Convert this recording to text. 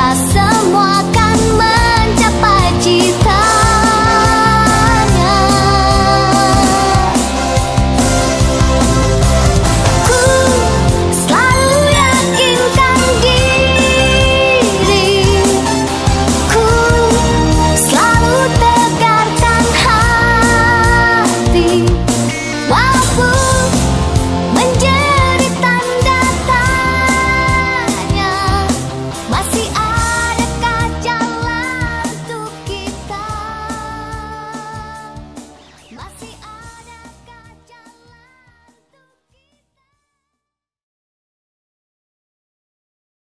relação.